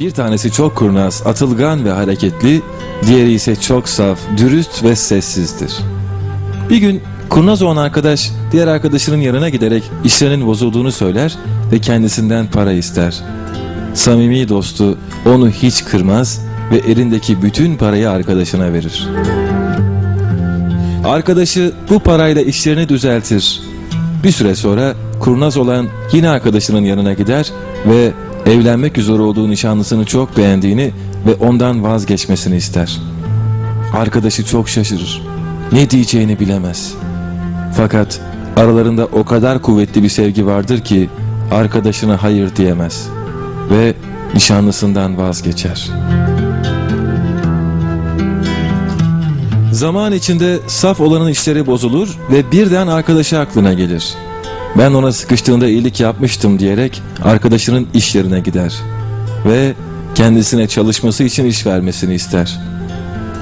Bir tanesi çok kurnaz, atılgan ve hareketli, diğeri ise çok saf, dürüst ve sessizdir. Bir gün kurnaz olan arkadaş diğer arkadaşının yanına giderek işlerinin bozulduğunu söyler ve kendisinden para ister. Samimi dostu onu hiç kırmaz ve elindeki bütün parayı arkadaşına verir. Arkadaşı bu parayla işlerini düzeltir. Bir süre sonra kurnaz olan yine arkadaşının yanına gider ve evlenmek üzere olduğu nişanlısını çok beğendiğini ve ondan vazgeçmesini ister. Arkadaşı çok şaşırır. Ne diyeceğini bilemez. Fakat aralarında o kadar kuvvetli bir sevgi vardır ki arkadaşına hayır diyemez ve nişanlısından vazgeçer. Zaman içinde saf olanın işleri bozulur ve birden arkadaşı aklına gelir. Ben ona sıkıştığında iyilik yapmıştım diyerek arkadaşının iş yerine gider ve kendisine çalışması için iş vermesini ister.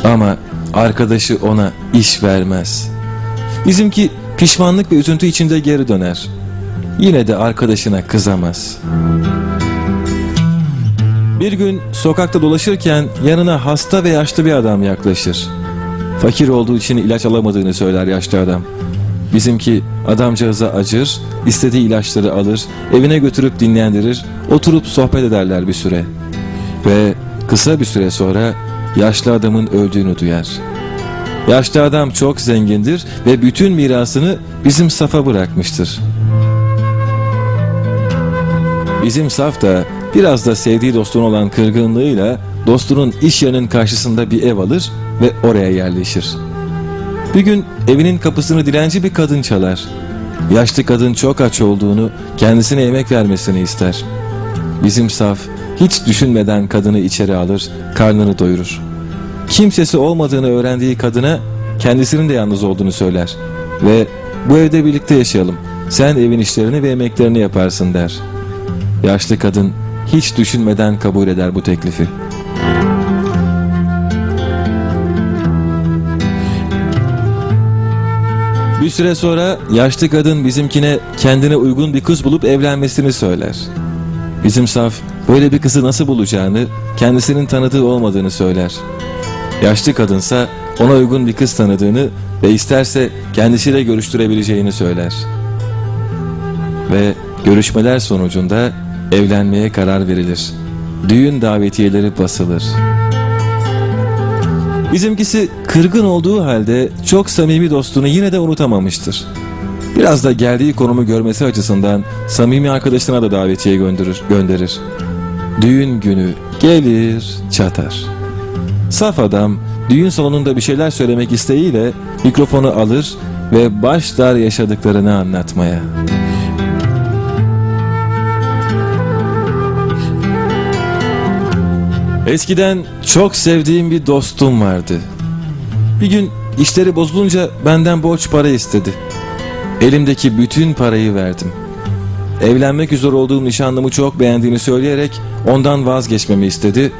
Ama arkadaşı ona iş vermez. Bizimki pişmanlık ve üzüntü içinde geri döner. Yine de arkadaşına kızamaz. Bir gün sokakta dolaşırken yanına hasta ve yaşlı bir adam yaklaşır. Fakir olduğu için ilaç alamadığını söyler yaşlı adam. Bizimki adamcağıza acır, istediği ilaçları alır, evine götürüp dinlendirir, oturup sohbet ederler bir süre. Ve kısa bir süre sonra yaşlı adamın öldüğünü duyar. Yaşlı adam çok zengindir ve bütün mirasını bizim Saf'a bırakmıştır. Bizim Saf da biraz da sevdiği dostun olan kırgınlığıyla dostunun iş yerinin karşısında bir ev alır ve oraya yerleşir. Bir gün evinin kapısını dilenci bir kadın çalar. Yaşlı kadın çok aç olduğunu, kendisine yemek vermesini ister. Bizim Saf hiç düşünmeden kadını içeri alır, karnını doyurur. Kimsesi olmadığını öğrendiği kadına kendisinin de yalnız olduğunu söyler ve bu evde birlikte yaşayalım. Sen evin işlerini ve yemeklerini yaparsın der. Yaşlı kadın hiç düşünmeden kabul eder bu teklifi. Bir süre sonra yaşlı kadın bizimkine kendine uygun bir kız bulup evlenmesini söyler. Bizim saf böyle bir kızı nasıl bulacağını, kendisinin tanıdığı olmadığını söyler. Yaşlı kadınsa ona uygun bir kız tanıdığını ve isterse kendisiyle görüştürebileceğini söyler. Ve görüşmeler sonucunda evlenmeye karar verilir. Düğün davetiyeleri basılır. Bizimkisi kırgın olduğu halde çok samimi dostunu yine de unutamamıştır. Biraz da geldiği konumu görmesi açısından samimi arkadaşına da davetiye gönderir. gönderir. Düğün günü gelir çatar. Saf adam düğün salonunda bir şeyler söylemek isteğiyle mikrofonu alır ve başlar yaşadıklarını anlatmaya. Eskiden çok sevdiğim bir dostum vardı. Bir gün işleri bozulunca benden borç para istedi. Elimdeki bütün parayı verdim. Evlenmek üzere olduğum nişanlımı çok beğendiğini söyleyerek ondan vazgeçmemi istedi.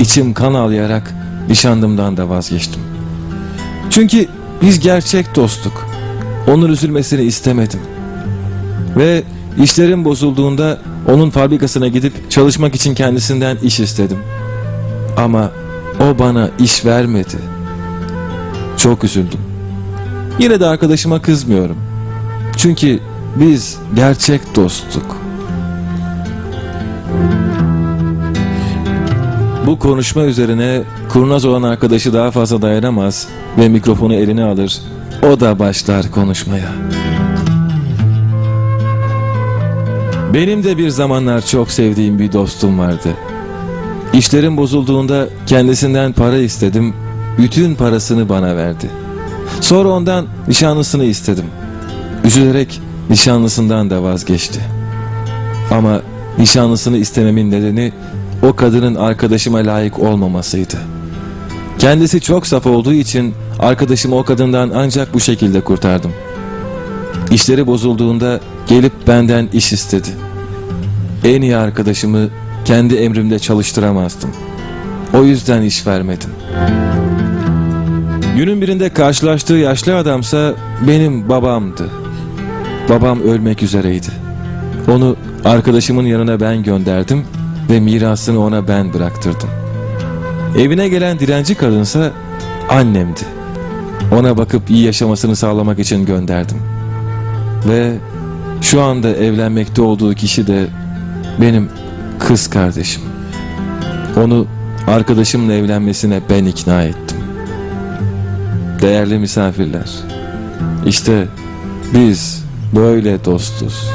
İçim kan ağlayarak nişanlımdan da vazgeçtim. Çünkü biz gerçek dostluk. Onun üzülmesini istemedim. Ve işlerim bozulduğunda onun fabrikasına gidip çalışmak için kendisinden iş istedim. Ama o bana iş vermedi. Çok üzüldüm. Yine de arkadaşıma kızmıyorum. Çünkü biz gerçek dostluk. Bu konuşma üzerine kurnaz olan arkadaşı daha fazla dayanamaz ve mikrofonu eline alır. O da başlar konuşmaya. Benim de bir zamanlar çok sevdiğim bir dostum vardı. İşlerim bozulduğunda kendisinden para istedim. Bütün parasını bana verdi. Sonra ondan nişanlısını istedim. Üzülerek nişanlısından da vazgeçti. Ama nişanlısını istememin nedeni o kadının arkadaşıma layık olmamasıydı. Kendisi çok saf olduğu için arkadaşımı o kadından ancak bu şekilde kurtardım. İşleri bozulduğunda gelip benden iş istedi. En iyi arkadaşımı kendi emrimde çalıştıramazdım. O yüzden iş vermedim. Günün birinde karşılaştığı yaşlı adamsa benim babamdı. Babam ölmek üzereydi. Onu arkadaşımın yanına ben gönderdim ve mirasını ona ben bıraktırdım. Evine gelen direnci kadınsa annemdi. Ona bakıp iyi yaşamasını sağlamak için gönderdim. Ve şu anda evlenmekte olduğu kişi de benim kız kardeşim. Onu arkadaşımla evlenmesine ben ikna ettim. Değerli misafirler, işte biz böyle dostuz.